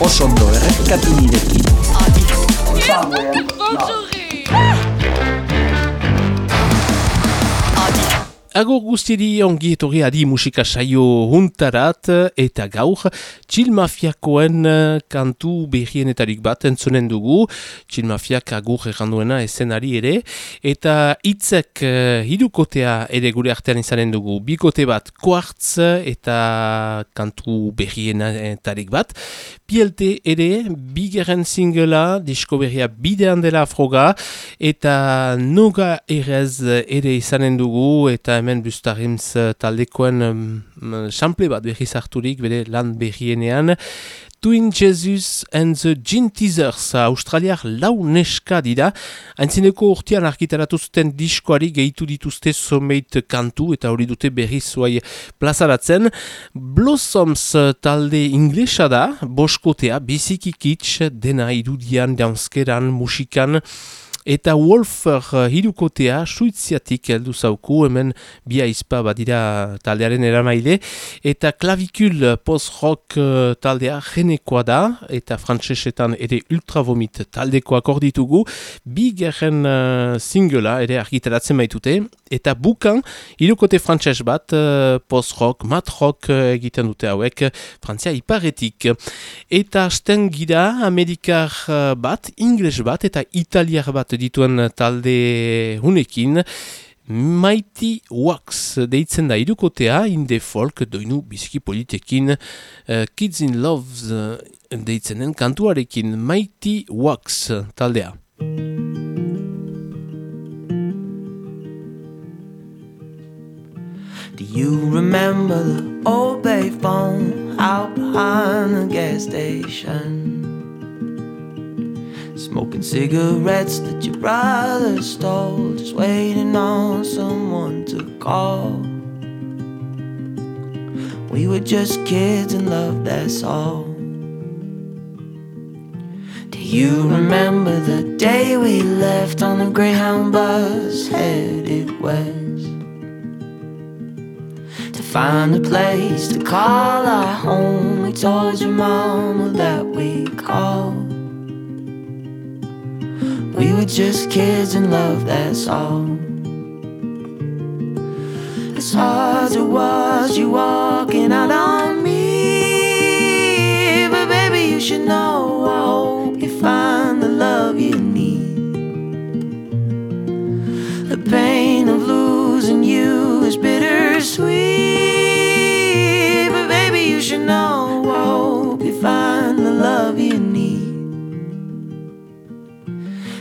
osondo errepikatu nirekin. Agur guztiri ongi etorri adi musika saio huntarat eta gaur Chill Mafiakoen eh, kantu behienetarik bat entzonen dugu. Chill Mafiak agur erranduena esenari ere. Eta hitzek uh, hirukotea ere gure artean izanen dugu. Bikote bat kuartz eta kantu behienetarik bat. PLT ere, bigeren singela, disko berria bidean dela afroga. Eta noga erez ere izanen dugu eta hemen Bustarimz eh, taldekoen um, sample bat berriz harturik, bere lan berrienean. Twin Jesus and the Gin Teasers, australiar lau neska dira. Haintzineko urtean arkitaratu zuten diskoari gehitu dituzte someit kantu eta hori dute berriz zuai plazaratzen. Blossoms talde inglesa da, boskotea, biziki dena irudian, danskeran, musikan, Eta Wolfer uh, hirukotea suitziatik heldu zauku, hemen bia izpa badira taldearen eramaile. Eta klavikul post-rock uh, taldea genekoa da, eta frantsesetan ere ultravomit taldekoak orditugu. Bi gerren uh, singela ere argitaratzen baitute. Eta bukan, hirukote frantses bat, uh, post-rock, mat-rock uh, egiten dute hauek, frantzia iparetik. Eta sten gira, amerikar bat, ingles bat, eta italiar bat dituen talde hunekin, Mighty Wax deitzen da irukotea, inde folk doinu biziki politekin, uh, Kids in Love uh, deitzenen kantuarekin Mighty Wax taldea. You remember the old bay phone out behind the gas station? Smoking cigarettes that your brother stole, just waiting on someone to call. We were just kids in love, that's all. Do you remember the day we left on the Greyhound bus headed west? Find a place to call our home, we told your mama that we called. We were just kids in love, that's all. As hard as it was, you walking out on me. But baby, you should know, know, I hope you find the love you need.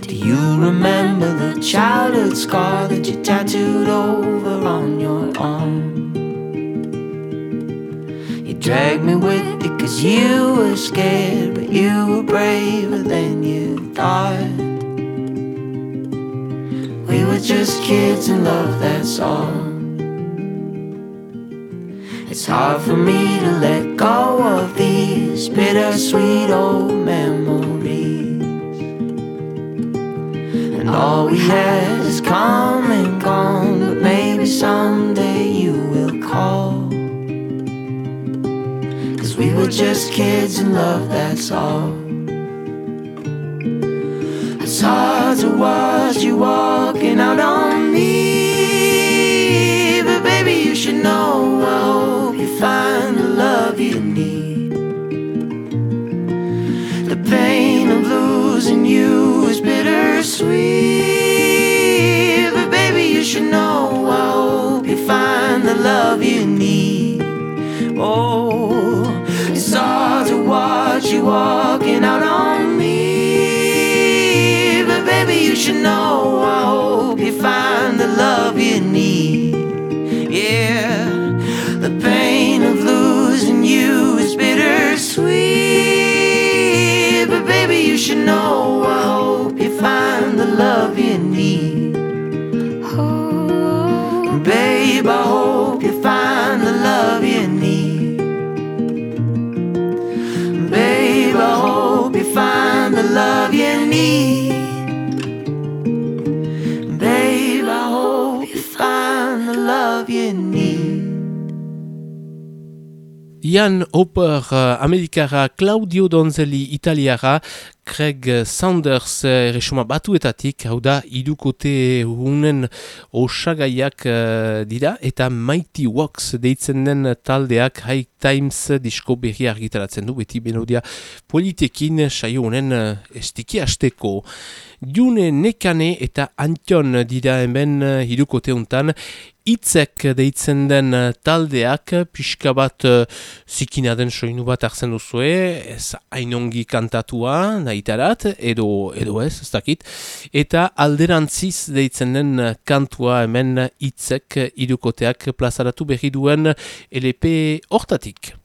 Do you remember the childhood scar that you tattooed over on your arm? You dragged me with you cause you were scared, but you were braver than you thought. We were just kids in love, that's all. It's hard for me to let go of these bittersweet old memories. And all we had is come and gone, but maybe someday you will call. Cause we were just kids in love, that's all. As hard it was, you walking out on me. But baby, you should know, you find the love you need. The pain of losing you is bittersweet. But baby, you should know, I hope you find the love you need. Oh, it's hard to watch you walking out on me. But baby, you should know, I hope you find the love you need. Yeah, pain of losing you is bittersweet. But baby, you should know, I hope you find the love you need. Oh, babe, I hope you find the love you need. Babe, I hope you find the love you need. Ian Hopper uh, amerikara, Claudio Donzelli italiara, Craig Sanders erresuma batuetatik, hau da, idukote hunen osagaiak uh, dira, eta Mighty Walks deitzen den taldeak High Times disko berri argitaratzen du, beti benodia politekin saio honen uh, estiki hasteko. June Nekane eta Antion dira hemen idukote untan, itzek deitzen den eh, taldeak pixka bat uh, zikina den soinu bat hartzen duzue, ez hainongi kantatua nahitarat, edo, edo ez, ez dakit, eta alderantziz deitzen den eh, kantua hemen itzek irukoteak plazaratu berri duen LP hortatik.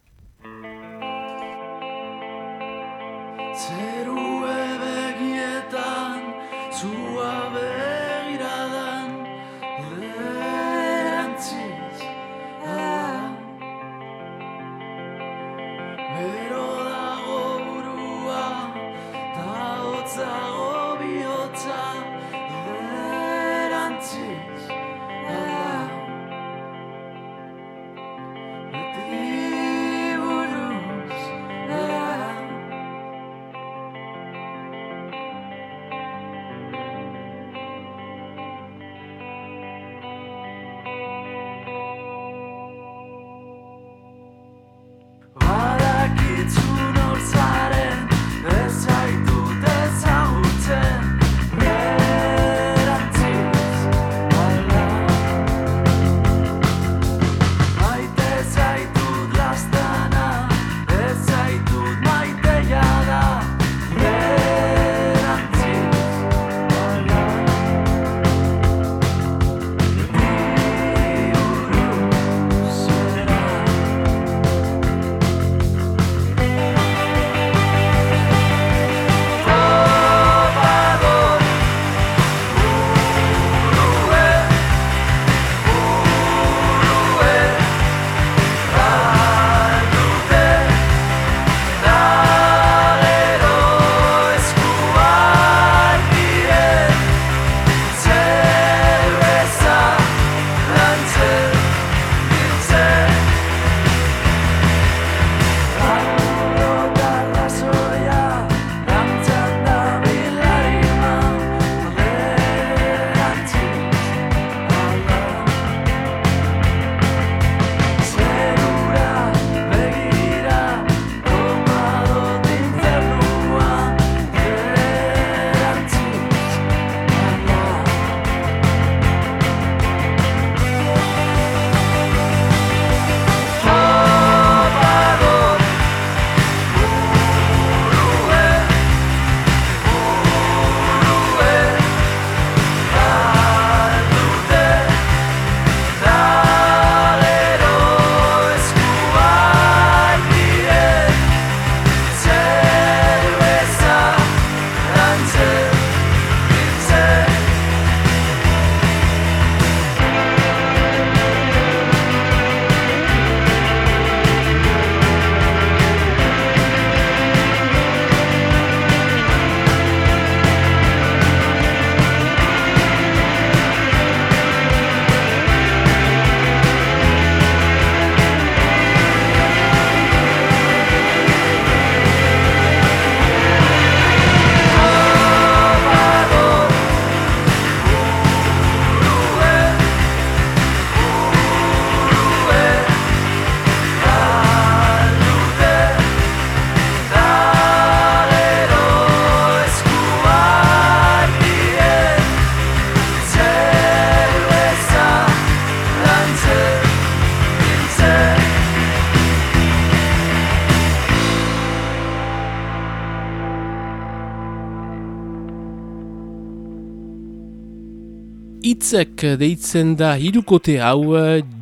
Itzek deitzen da hirukote hau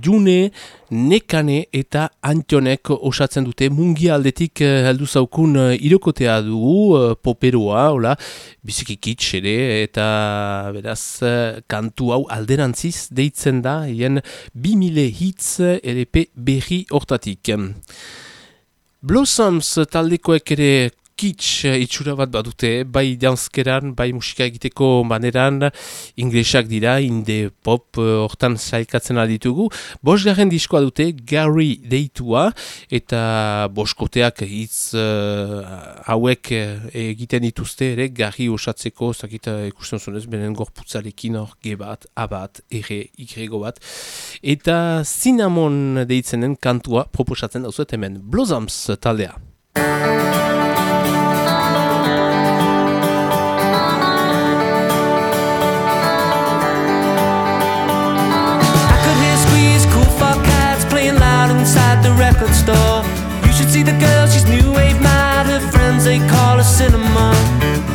June, Nekane eta Antionek osatzen dute mungi aldetik eh, heldu zaukun eh, hirukotea dugu eh, poperoa, hola, biziki kitsch ere eta beraz kantu hau alderantziz deitzen da hien 2000 hitz LP berri hortatik. Blossoms taldekoek ere kitsch itxura bat badute, bai danskeran, bai musika egiteko maneran, inglesak dira, inde pop hortan saikatzen alditugu. Bos garen diskoa dute, Gary deitua, eta boskoteak hitz hauek egiten dituzte ere, Gary osatzeko, zakita ikusten zunez, benen gorputzarekin hor, G bat, A bat, R, Y bat, eta Cinnamon deitzenen kantua proposatzen dauzuet hemen, Blossoms taldea. Record store. You should see the girl, she's new wave mad. Her friends they call her cinema.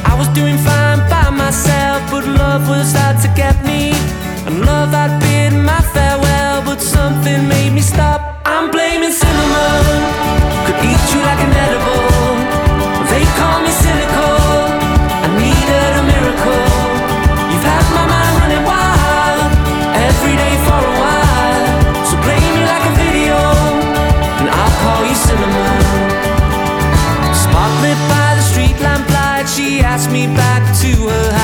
I was doing fine by myself, but love was out to get me. And love had been my farewell, but something made me stop. I'm blaming cinema. Could eat you like an edible. Me back to her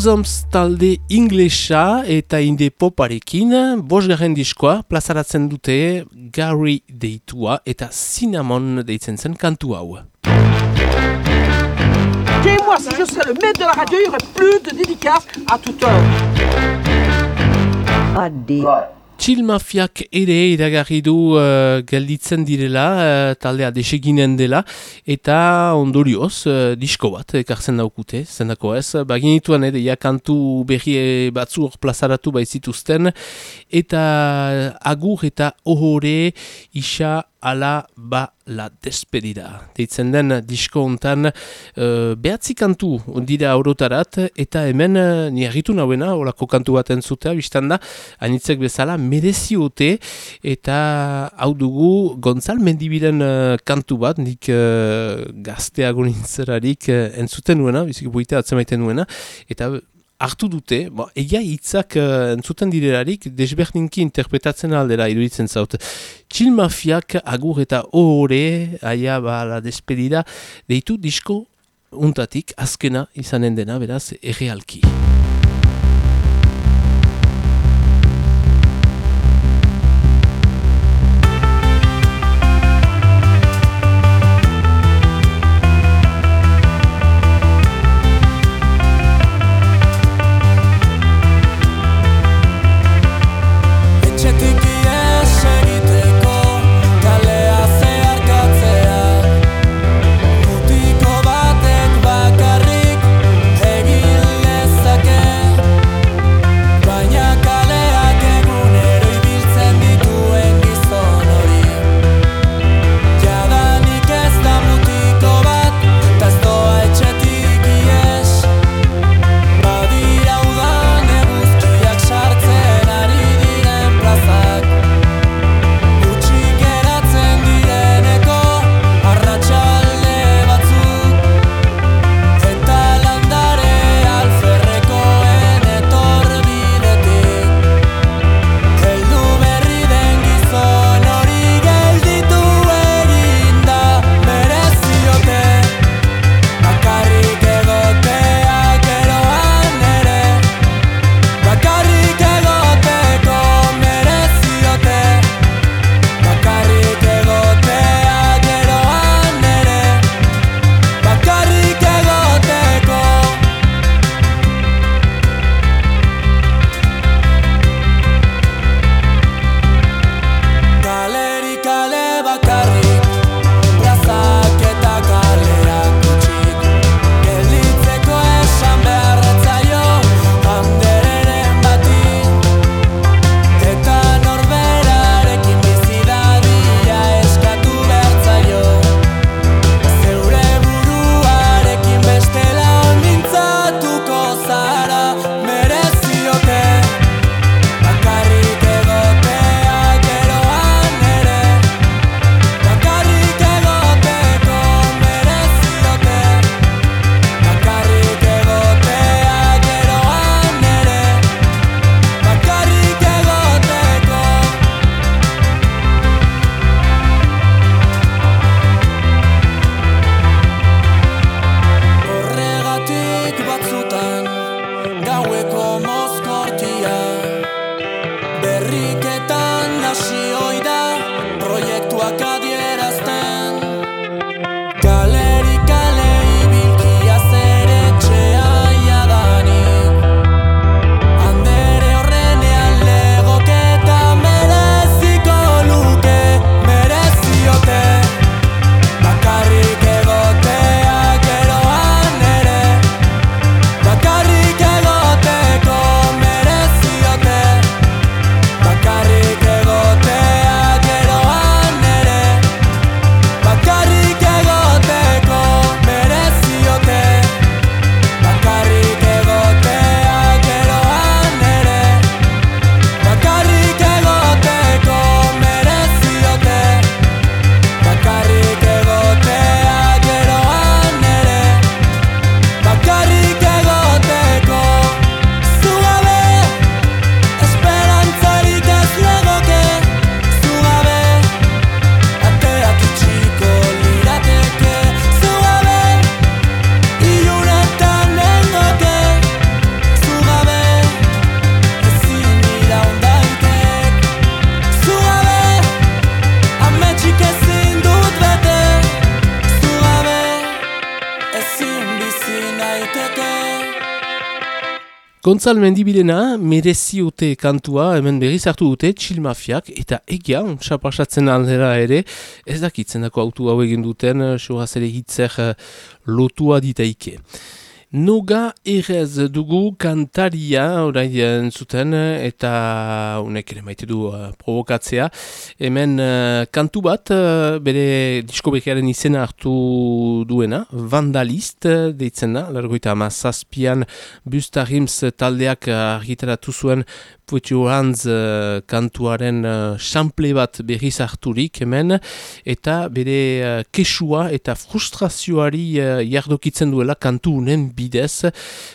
Blossoms talde inglesa eta inde poparekin, bosgarren diskoa plazaratzen dute Gary deitua eta Cinnamon deitzen zen kantu hau. Dis-moi, si je serais le maître de la radio, il n'y aurait plus de dédicaces à toute heure. Adi. Chill Mafiak ere iragarri du uh, gelditzen direla, uh, taldea deseginen dela, eta ondorioz uh, disko bat ekartzen daukute, zendako ez, baginituan ere ja kantu berri batzu hor plazaratu baitzituzten, eta agur eta ohore isa ala ba la despedida. Deitzen den disko hontan uh, behatzi kantu dira orotarat eta hemen uh, ni argitu nauena olako kantu bat entzutea biztan da anitzek bezala mereziote eta hau dugu Gonzal Mendibiren uh, kantu bat nik uh, gazteago nintzerarik uh, entzuten nuena, bizik buitea atzemaiten nuena eta hartu dute, bo, egia hitzak uh, entzuten direlarik desberdinki interpretatzen aldera iruditzen zaut. Chill Mafiak agur eta ohore, aia ba la despedida, deitu disko untatik azkena izanen dena, beraz, errealki. Lurriketan hasi hoi da Proiektuak adi Gontzal mendibilena mereziote kantua hemen berriz hartu dute Chill Mafiak eta egia ontsa pasatzen aldera ere ez dakitzen dako autu hau egin duten soraz ere hitzer eh, lotua ditaike. Noga errez dugu kantaria orai entzuten eta unek ere maite du uh, provokatzea. Hemen uh, kantu bat uh, bere diskobekiaren izena hartu duena, Vandalist deitzen da, largoita ama zazpian Bustarims taldeak argitaratu zuen Hands uh, kantuaren sample bat berriz harturik hemen, eta bere kesua eta frustrazioari jardokitzen duela kantu unen bidez,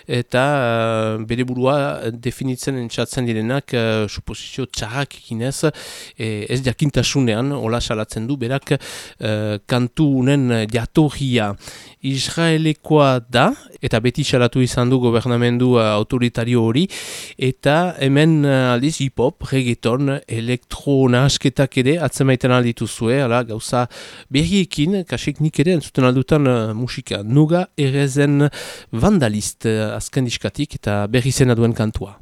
eta uh, bere burua definitzen entzatzen direnak uh, suposizio txarrak ekinez, e, ez jakintasunean, hola salatzen du, berak uh, kantu unen jatorria. Israelekoa da, eta beti salatu izan du gobernamendu uh, autoritario hori, eta hemen uh, aldiz hip-hop, reggaeton, elektro nahasketak ere, atzemaiten alditu zue, ala, gauza berriekin, kasik nik ere, entzuten aldutan uh, musika, nuga erezen vandalist uh, azken diskatik, eta berri zena duen kantua.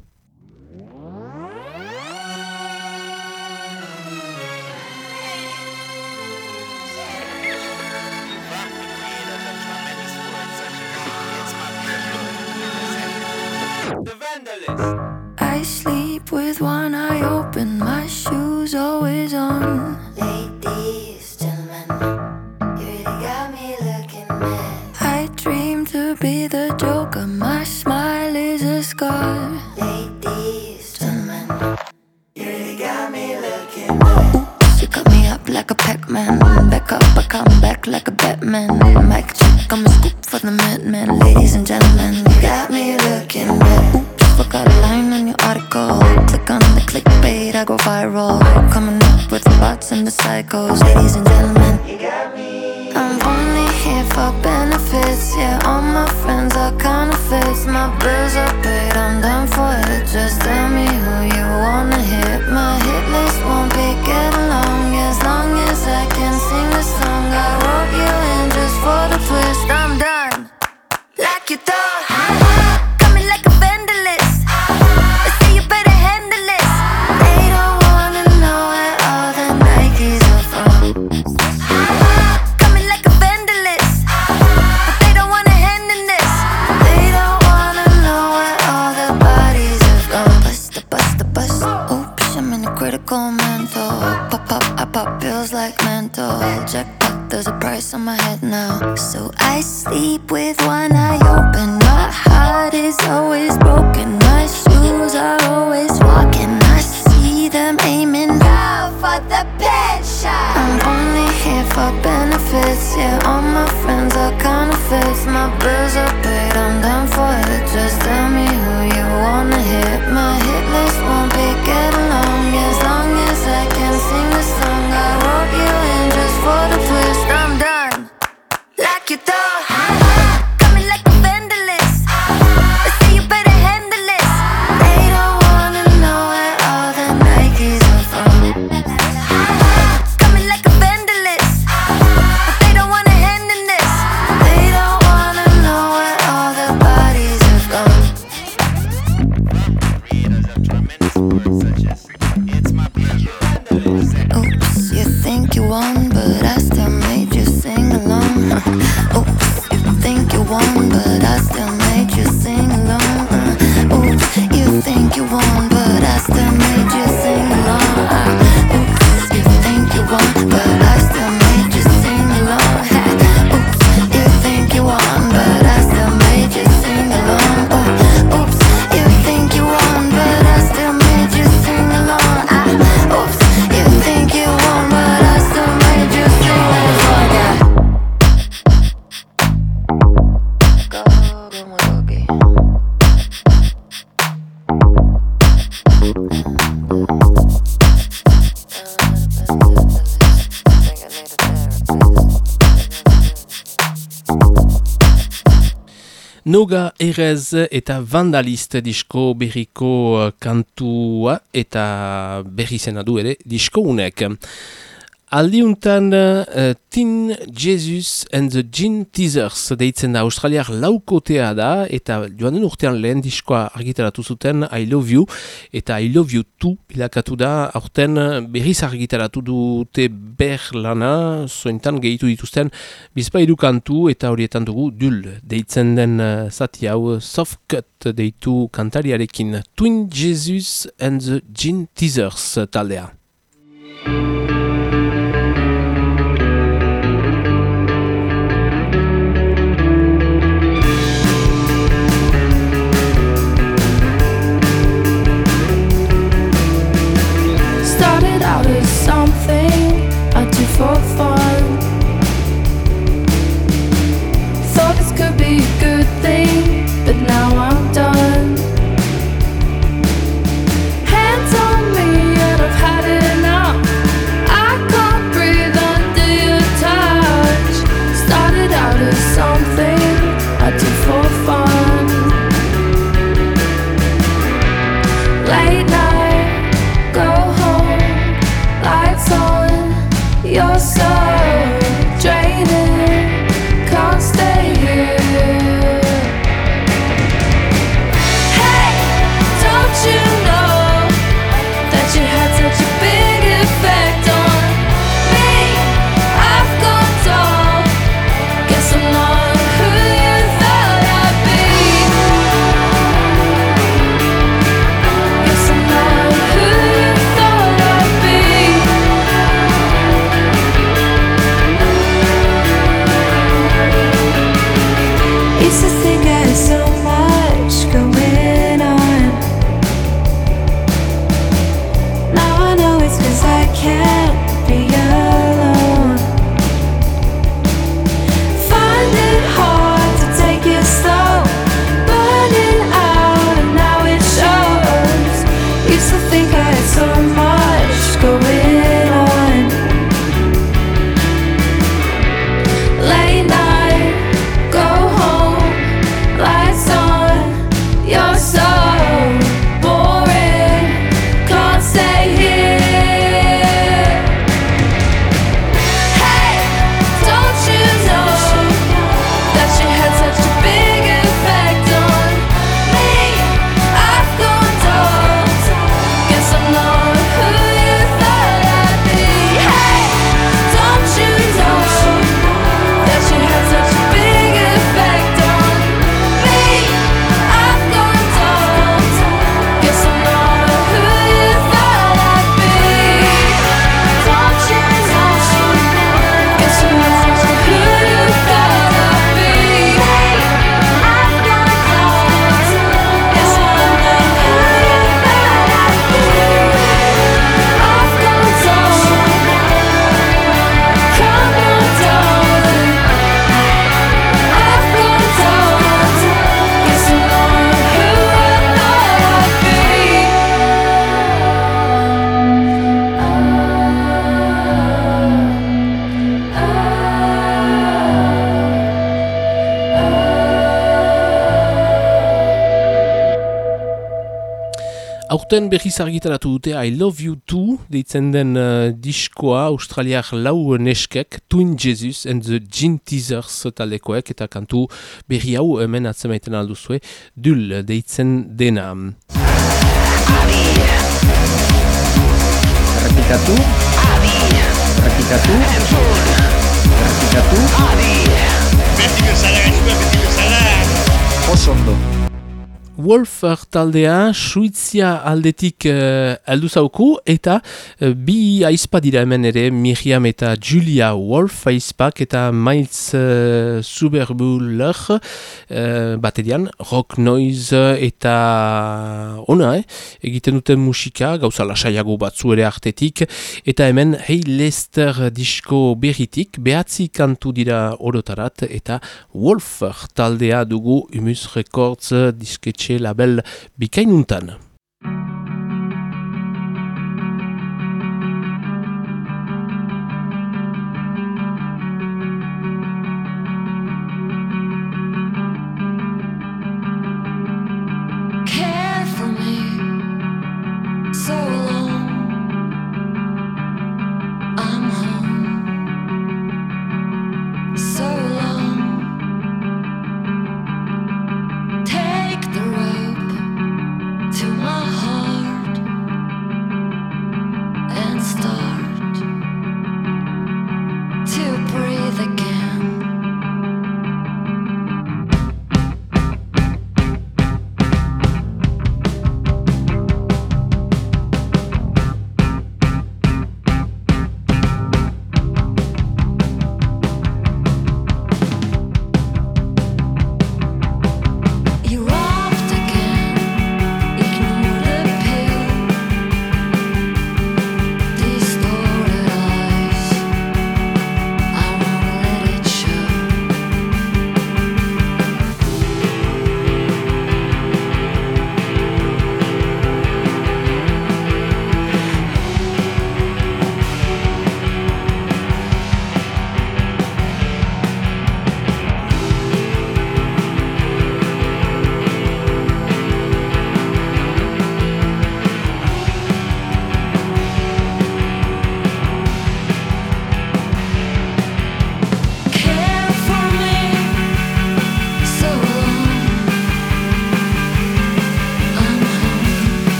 I sleep with one eye open, my shoes always on. Ladies, gentlemen, you really got me looking mad. I dream to be the joker, my smile is a scar. Ladies, gentlemen, you really got me looking you cut me up like a Pac-Man. Back up, I come back like a Batman. Mic check, I'm a scoop for the madman. Ladies and gentlemen, you got me looking. Oops, forgot a line on your article. Click on the clickbait, I go viral. Coming up with the bots and the psychos. Ladies and gentlemen, You got me. I'm only here for benefits. Yeah, all my friends are counterfeits. My bills are paid, I'm done for it. Just tell me who you Noga erez eta vandalist disko berriko uh, kantua eta berri zena du ere disko unek. Aldiuntan uh, Tin Jesus and the Gin Teasers deitzen da. Australiar laukotea da eta joan den urtean lehen diskoa argitaratu zuten I Love You eta I Love You Too bilakatu da. Aurten berriz argitaratu dute ber lana zointan gehitu dituzten bizpairu kantu eta horietan dugu dul deitzen den uh, zati hau. Soft cut deitu kantariarekin Twin Jesus and the Gin Teasers taldea. For fun. Thought this could be a good thing, but now I'm done. Hands on me, and I've had enough. I can't breathe under your touch. Started out as something I for fun. Late night, Aurten berriz argitaratu dute I Love You Too deitzen den uh, diskoa australiar lau neskek Twin Jesus and the Gin Teasers talekoek eta kantu berri hau hemen atzemaiten alduzue dul deitzen dena. Errepikatu. Errepikatu. Errepikatu. Beti bezala, beti bezala. Oso ondo. Wolfer taldea Suizia aldetik uh, aldu zauku eta uh, bi aizpa dira hemen ere Miriam eta Julia Wolf aizpak eta Miles uh, Suberbuller uh, baterian rock noise eta ona eh? egiten duten musika gauza lasaiago batzu ere artetik eta hemen Hey Lester disko berritik behatzi kantu dira orotarat eta Wolfer taldea dugu Humus Records disketxe label bikainuntan.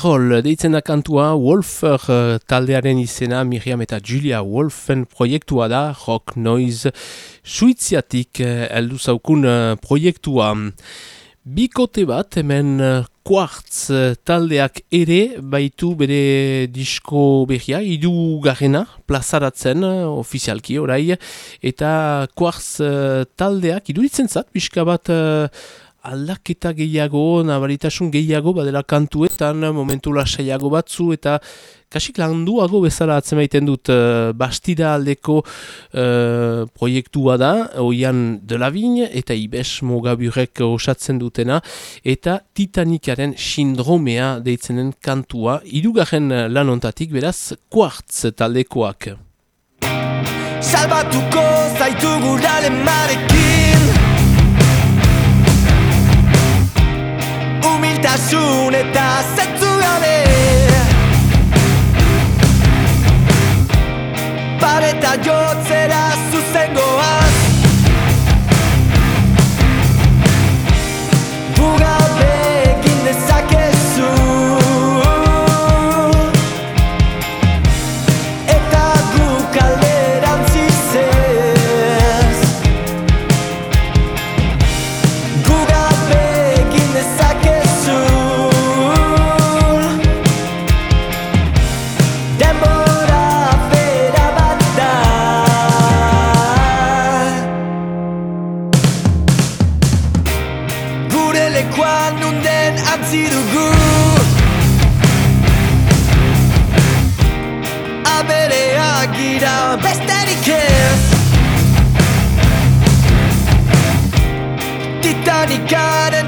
Karol, deitzen da kantua, Wolfer uh, taldearen izena, Miriam eta Julia Wolfen proiektua da, Rock Noise, suiziatik uh, eldu zaukun uh, proiektua. Bikote bat, hemen uh, Quartz uh, taldeak ere, baitu bere disko berria, idu garrena, plazaratzen, uh, ofizialki orai, eta Quartz uh, taldeak, iduritzen zat, pixka bat, aldaketa gehiago, nabaritasun gehiago, badela kantuetan, momentu lasaiago batzu, eta kasik landuago bezala atzemaiten dut uh, bastida aldeko uh, proiektua da, oian de la vigne, eta ibes mogaburek osatzen dutena, eta Titanikaren sindromea deitzenen kantua, irugarren lanontatik, beraz, kuartz taldekoak. Salbatuko zaitugu dale marekin Humiltasun eta zetzu gabe. Pareta jotzera zuzen bodyguard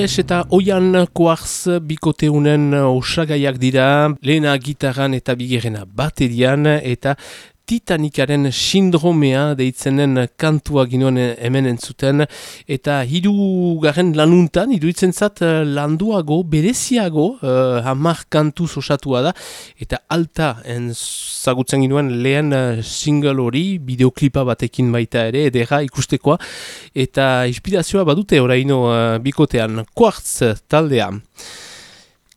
Ibes eta Oian Quartz bikoteunen osagaiak dira, lehena gitarran eta bigerena baterian eta Titanicaren sindromea deitzenen kantua ginoen hemen entzuten. Eta hirugarren lanuntan iruditzen zat eh, landuago, bereziago uh, hamar kantu osatua da. Eta alta zagutzen ginoen lehen uh, single hori bideoklipa batekin baita ere edera ikustekoa. Eta inspirazioa badute oraino uh, bikotean quartz taldea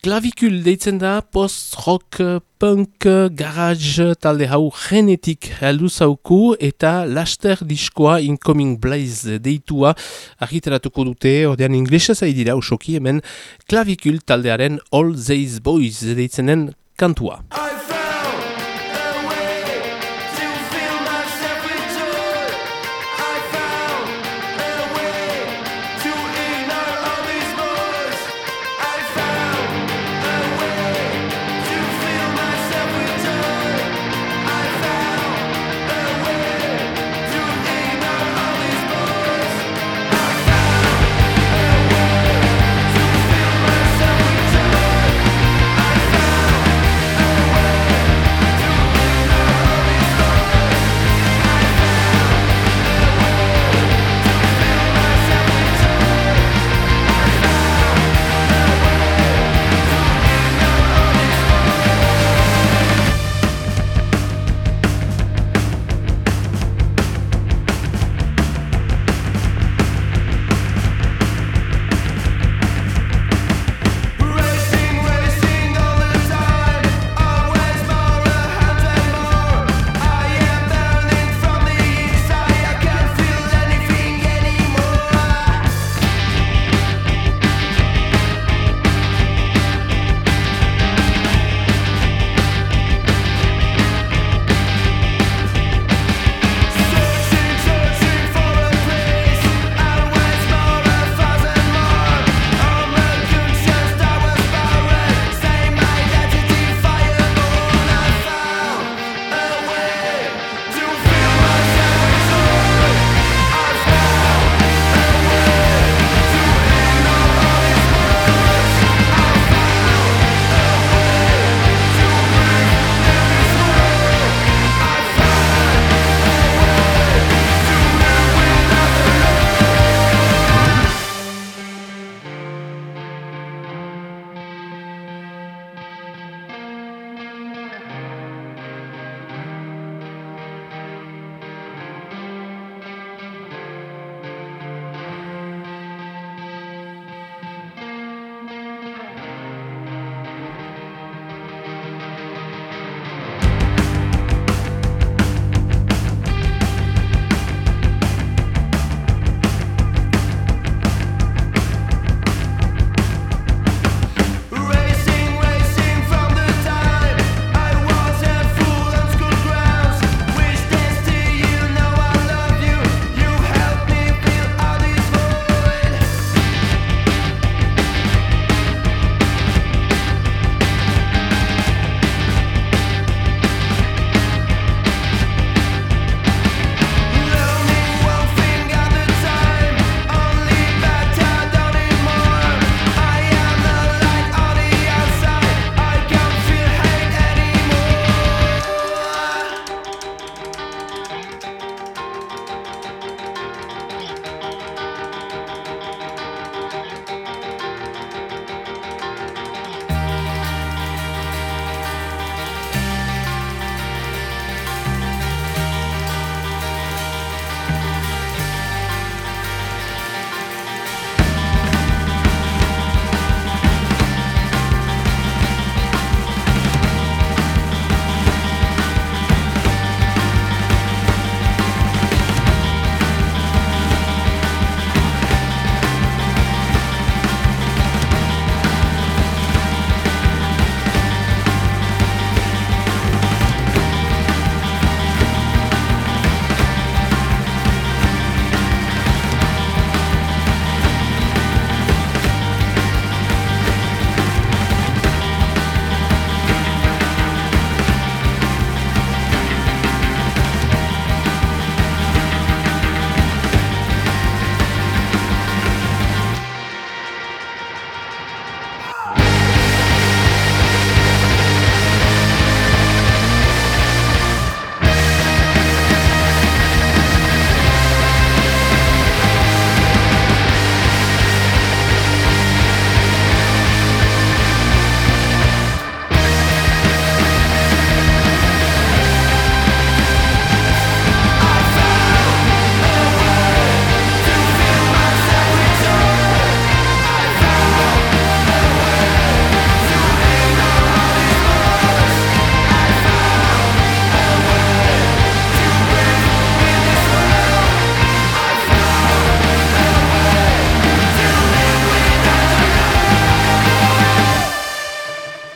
Klavikul deitzen da post-rock, punk, garage talde hau genetik heldu zauku eta laster diskoa Incoming Blaze deitua argitaratuko dute, ordean inglesa zaidira usoki hemen klavikul taldearen All These Boys deitzenen kantua. away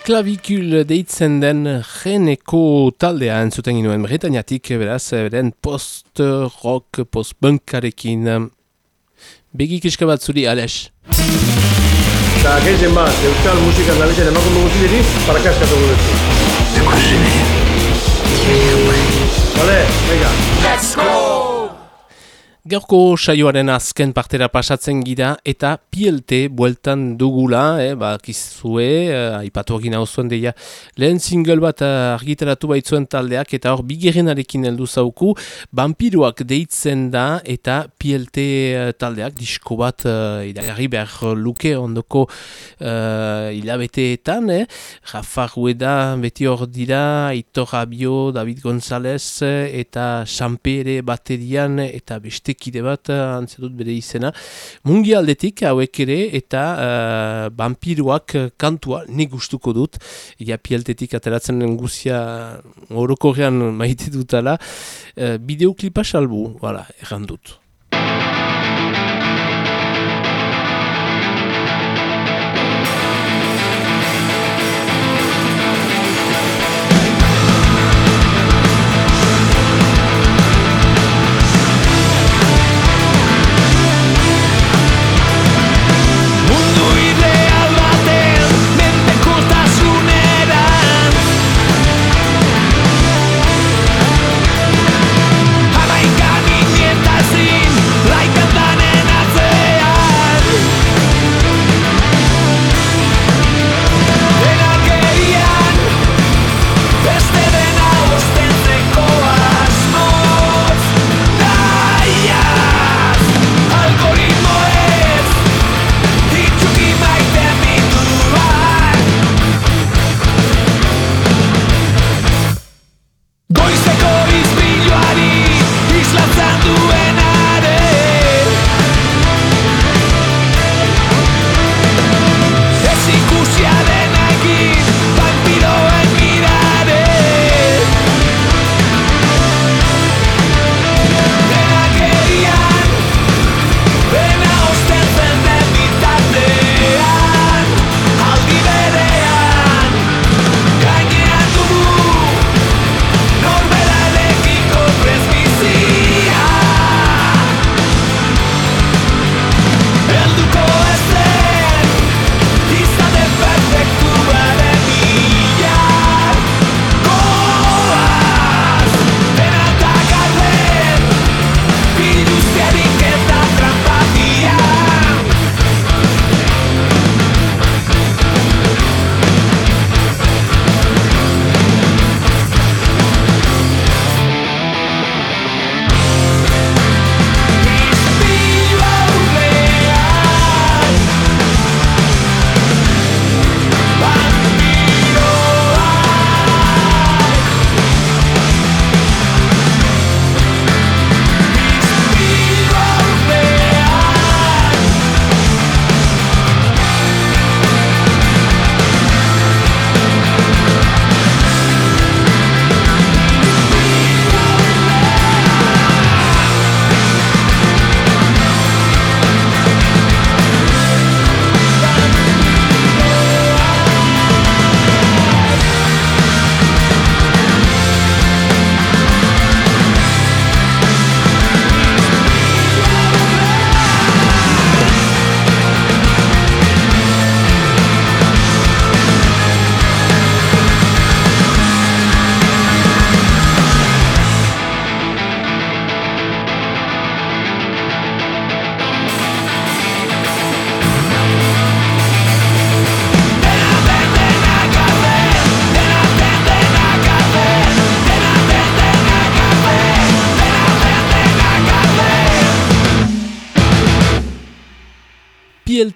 Klavikul deitzen den geneko taldea entzuten ginuen Bretañatik, beraz, beren post-rock, post-bunkarekin. Begik iska bat zuri, Ales. Eta gehien bat, euskal musikan dabitzen emakundu guztileri, parakaskatu guretu. Vale, venga. Let's go! Gaurko saioaren azken partera pasatzen gira eta PLT bueltan dugula, eh, ba, kizue, eh, aipatu egin hau zuen deia, lehen single bat eh, argitaratu baitzuen taldeak eta hor bigerenarekin heldu zauku, vampiruak deitzen da eta PLT eh, taldeak disko bat eh, iragarri behar luke ondoko eh, hilabeteetan, eh, Rafa Rueda beti hor dira, Aitor Abio, David González eh, eta Sampere baterian eta beste kide bat uh, antzedut bere izena. Mungi aldetik hauek ere eta uh, vampiruak uh, kantua nik gustuko dut. Ia pieltetik ateratzen guzia orokorrean maite dutala. Uh, bideoklipa salbu, voilà, erran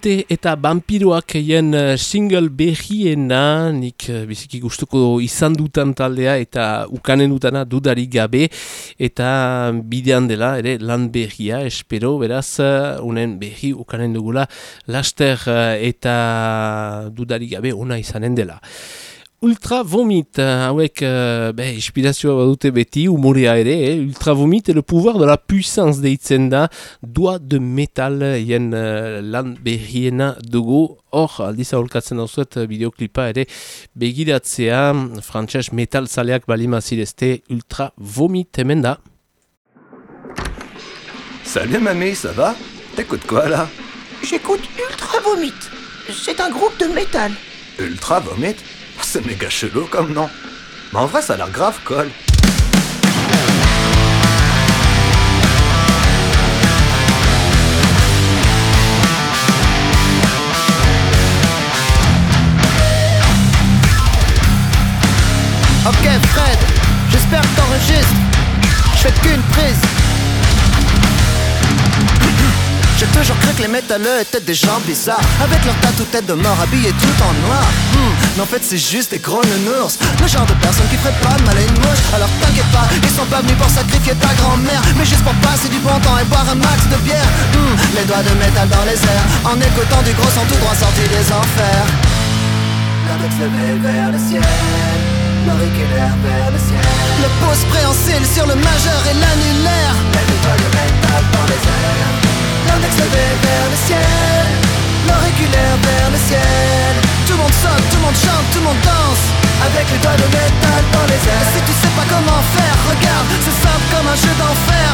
PLT eta vampiroak eien eh, single berriena, nik eh, biziki gustuko izan dutan taldea eta ukanen dutana dudarik gabe, eta bidean dela, ere, lan berria, espero, beraz, eh, unen berri ukanen dugula, laster eta dudarik gabe ona izanen dela. Ultra Vomit, hauek uh, be, inspirazioa badute beti, umorea ere, eh? Ultra Vomit et le pouvoir de la puissance deitzen da, doa de metal yen uh, lan berriena dugu, hor, aldiz aholkatzen dauzuet bideoklipa ere, begiratzea, frantxas metal zaleak balima zirezte, Ultra Vomit hemen da. Salut mamie, ça va? T'écoutes quoi là? J'écoute Ultra Vomit. C'est un groupe de métal. Ultra Vomit C'est méga chelou comme nom. Mais en vrai, ça a l'air grave cool. Ok Fred, j'espère que t'enregistres. Je fais qu'une prise. Toujours cru que les métalleux étaient des gens bizarres. Avec leur tatou tête de mort habillés tout en noir. Hmm, Mais en fait c'est juste des gros nounours. Le genre de personnes qui feraient pas mal à une mouche. Alors t'inquiète pas, ils sont pas venus pour sacrifier ta grand-mère. Mais juste pour passer du bon temps et boire un max de bière. Hmm, Les doigts de métal dans les airs. En écoutant du gros son tout droit sorti des enfers. L'index levé vers le ciel. L'auriculaire vers le ciel. Le pouce préhensile sur le majeur et l'annulaire. Les métal dans les airs L'index levé vers le ciel. L'auriculaire vers le ciel. Tout le monde saute, tout le monde chante, tout le monde danse. Avec les doigts de métal dans les airs. Si tu sais pas comment faire, regarde C'est simple comme un jeu d'enfer.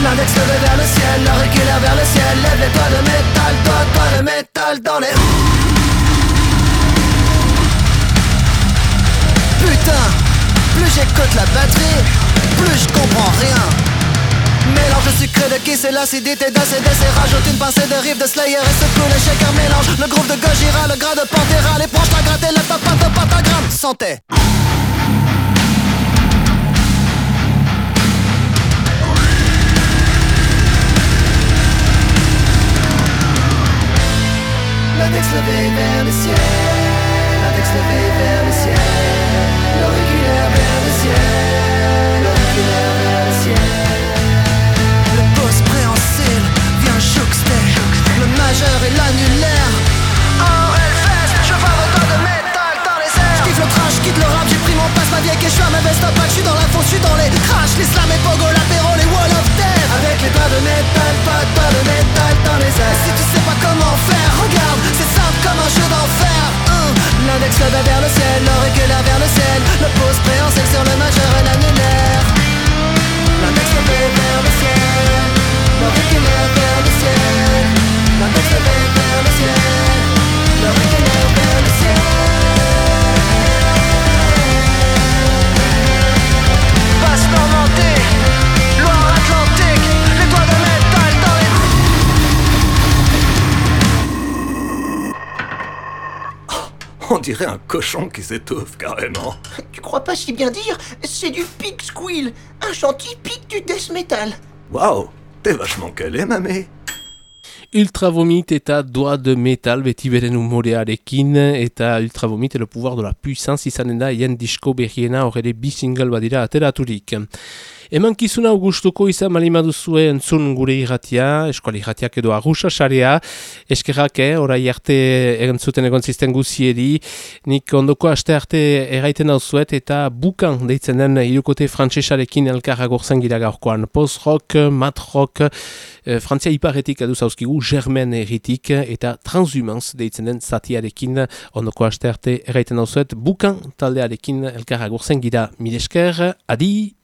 L'index levé vers le ciel, l'auriculaire vers le ciel. Lève les doigts de métal, doigts, doigts de métal dans les... Putain, plus j'écoute la batterie, plus je comprends rien Mélange sucré de kiss et l'acidité d'ACDC Rajoute une pincée de riff de Slayer et secoue le shaker mélange. Le groupe de Gojira, le gras de Pantera Les branches à gratter, lève ta pâte de pentagramme Santé. L'index levé vers le ciel. L'index levé vers le ciel. L'auriculaire vers le ciel et l'annulaire. En Hellfest, je vois vos doigts de métal dans les airs. J'kiffe le trash, quitte le rap, j'ai pris mon passe, ma vieille que je suis à ma veste opaque J'suis dans la fosse, j'suis dans les crash, l'islam et pogo, l'apéro, les wall of death. Avec les doigts de métal, pas de doigts de métal dans les airs. Si tu sais pas comment faire, regarde, c'est simple comme un jeu d'enfer. Hein. L'index levé vers le ciel, l'auriculaire vers le ciel. Le pouce préhensile sur le majeur et l'annulaire. L'index le le vers le ciel L'auriculaire vers le ciel On dirait un cochon qui s'étouffe carrément. Tu crois pas si bien dire C'est du pig squeal, un chant typique du death metal. Waouh, t'es vachement calé, mamie. Ultra Vomit eta doa de metal beti beren umorearekin eta Ultra Vomit le pouvoir de la puissance izanen da yen disko berriena hor ere bi single badira ateraturik. Eman kizuna augustuko izan malima duzue entzun gure irratia, eskuali irratiak edo arruxa sarea, eskerrak, eh, orai arte erantzuten egon zisten guzieri, nik ondoko aste arte erraiten dauzuet eta bukan deitzen den irukote frantsesarekin elkarra gorzen gira gaurkoan. Post-rock, mat-rock, eh, Frantzia iparetik edu zauzkigu, germen erritik eta transhumans deitzen den zatiarekin ondoko aste arte erraiten dauzuet, bukan taldearekin elkarra gorzen gira milesker, adi!